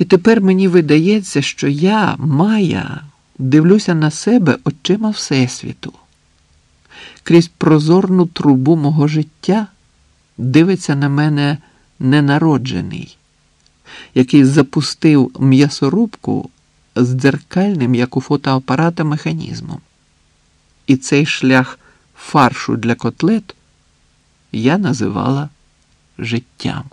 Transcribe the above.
І тепер мені видається, що я, Майя, дивлюся на себе очима Всесвіту. Крізь прозорну трубу мого життя дивиться на мене ненароджений, який запустив м'ясорубку з дзеркальним, як у фотоапарата, механізмом. І цей шлях фаршу для котлет я називала життям.